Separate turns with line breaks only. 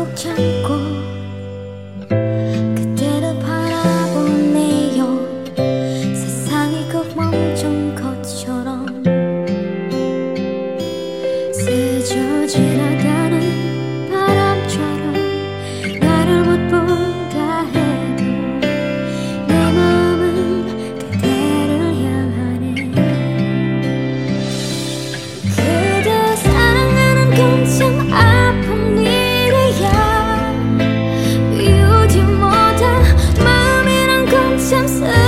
꾹 참고 그대를 바라보네요. 세상이 꼭 멈춘 것처럼 스쳐지는 I'm sorry.